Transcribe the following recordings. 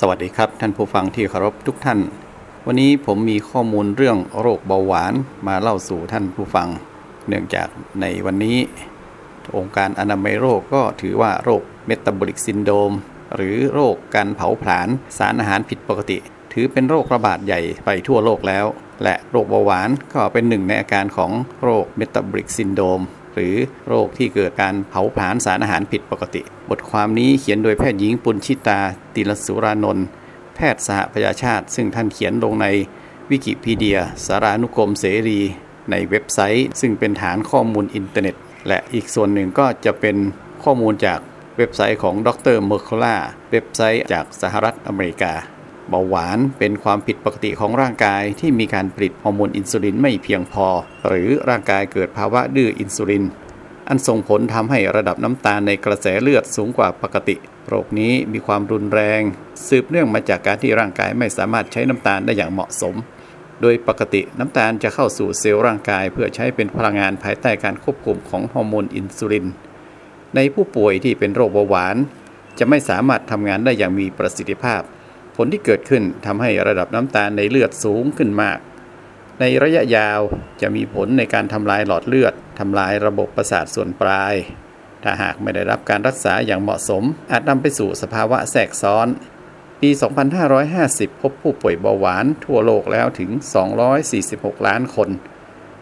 สวัสดีครับ ท่านผู้ฟังที่เคารพทุกท่าน วันนี้ผมมีข้อมูลเรื่องโรคเบาหวานมาเล่าสู่ท่านผู้ฟัง เนื่องจากในวันนี้ องค์การอนามัยโลกก็ถือว่าโรค metabolic syndrome หรือโรคการเผาผลาญสารอาหารผิดปกติ ถือเป็นโรคระบาดใหญ่ไปทั่วโลกแล้ว และโรคเบาหวานก็เป็นหนึ่งในอาการของโรค metabolic syndrome หรือโรคที่เกิดการเผาผลาญสารอาหารผิดปกติ บทความนี้เขียนโดยแพทย์หญิงปุณชิตา ติลสุรานนท์แพทย์สหประชาชาติ ซึ่งท่านเขียนลงในวิกิพีเดีย สารานุกรมเสรี ในเว็บไซต์ ซึ่งเป็นฐานข้อมูลอินเทอร์เน็ต และอีกส่วนหนึ่งก็จะเป็นข้อมูลจากเว็บไซต์ของดร Mercola เว็บไซต์จากสหรัฐอเมริกา เบาหวานเป็นความผิดปกติของร่างกายที่มีการผลิตฮอร์โมนอินซูลินไม่เพียงพอ หรือร่างกายเกิดภาวะดื้ออินซูลิน อันส่งผลทำให้ระดับน้ำตาลในกระแสเลือดสูงกว่าปกติ โรคนี้มีความรุนแรง สืบเนื่องมาจากการที่ร่างกายไม่สามารถใช้น้ำตาลได้อย่างเหมาะสม โดยปกติน้ำตาลจะเข้าสู่เซลล์ร่างกาย เพื่อใช้เป็นพลังงานภายใต้การควบคุมของฮอร์โมนอินซูลิน ในผู้ป่วยที่เป็นโรคเบาหวาน จะไม่สามารถทำงานได้อย่างมีประสิทธิภาพ ผลที่เกิดขึ้นทำให้ระดับน้ำตาลในเลือดสูงขึ้นมาก ในระยะยาวจะมีผลในการทำลายหลอดเลือดทำลายระบบประสาทส่วนปลาย ถ้าหากไม่ได้รับการรักษาอย่างเหมาะสม อาจนำไปสู่สภาวะแทรกซ้อน ปี 2550 พบผู้ป่วยเบาหวานทั่วโลกแล้วถึง 246 ล้านคน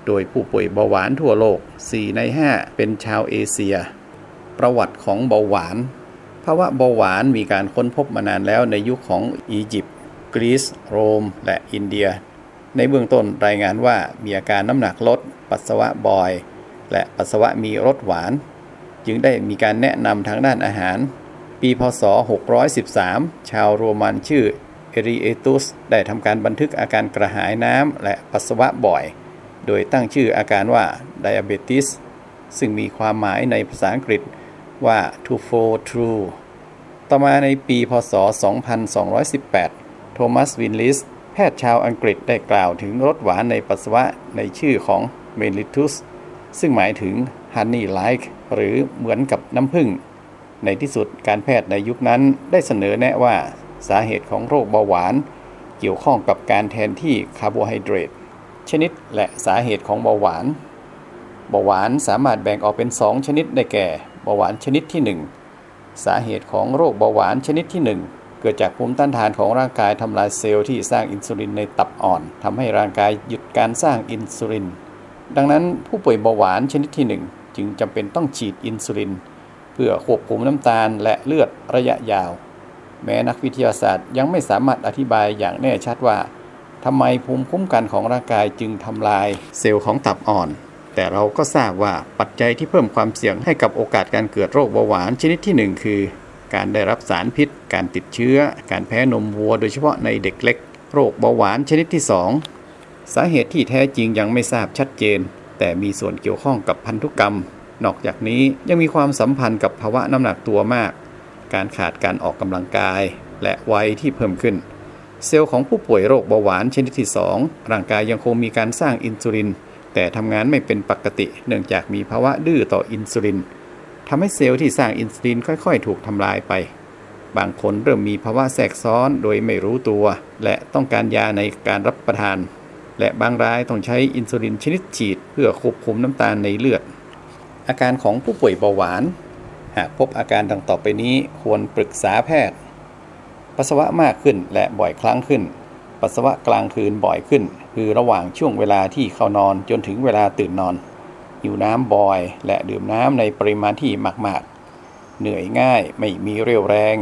โดยผู้ป่วยเบาหวานทั่วโลก 4 ใน 5 เป็นชาวเอเชีย ประวัติของเบาหวาน ภาวะเบาหวานมีการค้นพบมานานแล้วในยุคของอียิปต์กรีซโรม และอินเดีย ในเบื้องต้นรายงานว่ามีอาการน้ำหนักลด ปัสสาวะบ่อย และปัสสาวะมีรสหวาน จึงได้มีการแนะนำทางด้านอาหาร ปีพศ 613 ชาวโรมันชื่อเอริเอตุสได้ทำการบันทึกอาการกระหายน้ำและปัสสาวะบ่อย โดยตั้งชื่ออาการว่า diabetes ซึ่งมีความหมายในภาษาอังกฤษว่า to flow through ต่อมาในปีพศ 2218 โทมัสวิลลิส แพทย์ชาวอังกฤษได้กล่าวถึงรสหวานในปัสสาวะในชื่อของ mellitus ซึ่งหมายถึง honey like หรือเหมือนกับน้ำผึ้ง ในที่สุดการแพทย์ในยุคนั้นได้เสนอแนะว่าสาเหตุของโรคเบาหวาน เกี่ยวข้องกับการแทนที่คาร์โบไฮเดรตชนิดและสาเหตุของเบาหวาน เบาหวานสามารถแบ่งออกเป็น 2 ชนิดได้แก่ เบาหวานชนิดที่ 1 สาเหตุของโรคเบาหวานชนิดที่ 1เกิดจากภูมิต้านทานของร่างกายทำลายเซลล์ที่สร้างอินซูลินในตับอ่อนทำให้ร่างกายหยุดการสร้างอินซูลิน ดังนั้นผู้ป่วยเบาหวานชนิดที่ 1 จึงจำเป็นต้องฉีดอินซูลิน เพื่อควบคุมน้ำตาลและเลือดระยะยาว แม้นักวิทยาศาสตร์ยังไม่สามารถอธิบายอย่างแน่ชัดว่าทำไมภูมิคุ้มกันของร่างกายจึงทำลายเซลล์ของตับอ่อน แต่เราก็ทราบว่าปัจจัยที่เพิ่มความเสี่ยงให้กับโอกาสการเกิดโรคเบาหวานชนิดที่ 1 คือ การได้รับสารพิษ การติดเชื้อ การแพ้นมวัว โดยเฉพาะในเด็กเล็ก โรคเบาหวานชนิดที่ 2 สาเหตุที่แท้จริงยังไม่ทราบชัดเจน แต่มีส่วนเกี่ยวข้องกับพันธุกรรม นอกจากนี้ยังมีความสัมพันธ์กับภาวะน้ำหนักตัวมาก การขาดการออกกำลังกาย และวัยที่เพิ่มขึ้น เซลล์ของผู้ป่วยโรคเบาหวานชนิดที่ 2 ร่างกายยังคงมีการสร้างอินซูลิน แต่ทำงานไม่เป็นปกติ เนื่องจากมีภาวะดื้อต่ออินซูลินทำให้เซลล์ที่สร้างอินซูลินค่อย ๆ ถูกทำลายไป บางคนเริ่มมีภาวะแทรกซ้อนโดยไม่รู้ตัว และต้องการยาในการรับประทาน และบางรายต้องใช้อินซูลินชนิดฉีด เพื่อควบคุมน้ำตาลในเลือด อาการของผู้ป่วยเบาหวาน หากพบอาการดังต่อไปนี้ควรปรึกษาแพทย์ ปัสสาวะมากขึ้นและบ่อยครั้งขึ้น ปัสสาวะกลางคืนบ่อยขึ้น คือระหว่างช่วงเวลาที่เข้านอนจนถึงเวลาตื่นนอนหิวน้ำบ่อย และดื่มน้ำในปริมาณที่มากๆ เหนื่อยง่ายไม่มีเรี่ยวแรง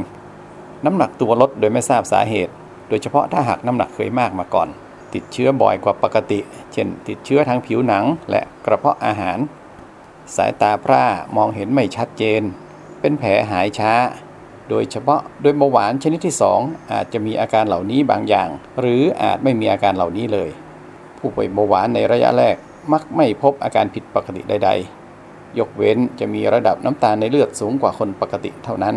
น้ำหนักตัวลดโดยไม่ทราบสาเหตุ โดยเฉพาะถ้าหากน้ำหนักเคยมากมาก่อน ติดเชื้อบ่อยกว่าปกติ เช่น ติดเชื้อทางผิวหนังและกระเพาะอาหาร สายตาพร่ามองเห็นไม่ชัดเจน เป็นแผลหายช้า โดยเฉพาะโดยเบาหวานชนิดที่ 2 อาจจะมีอาการเหล่านี้บางอย่าง หรืออาจไม่มีอาการเหล่านี้เลย ผู้ป่วยเบาหวานในระยะแรกมักไม่พบอาการผิดปกติใด ๆ ยกเว้นจะมีระดับน้ำตาลในเลือดสูงกว่าคนปกติเท่านั้น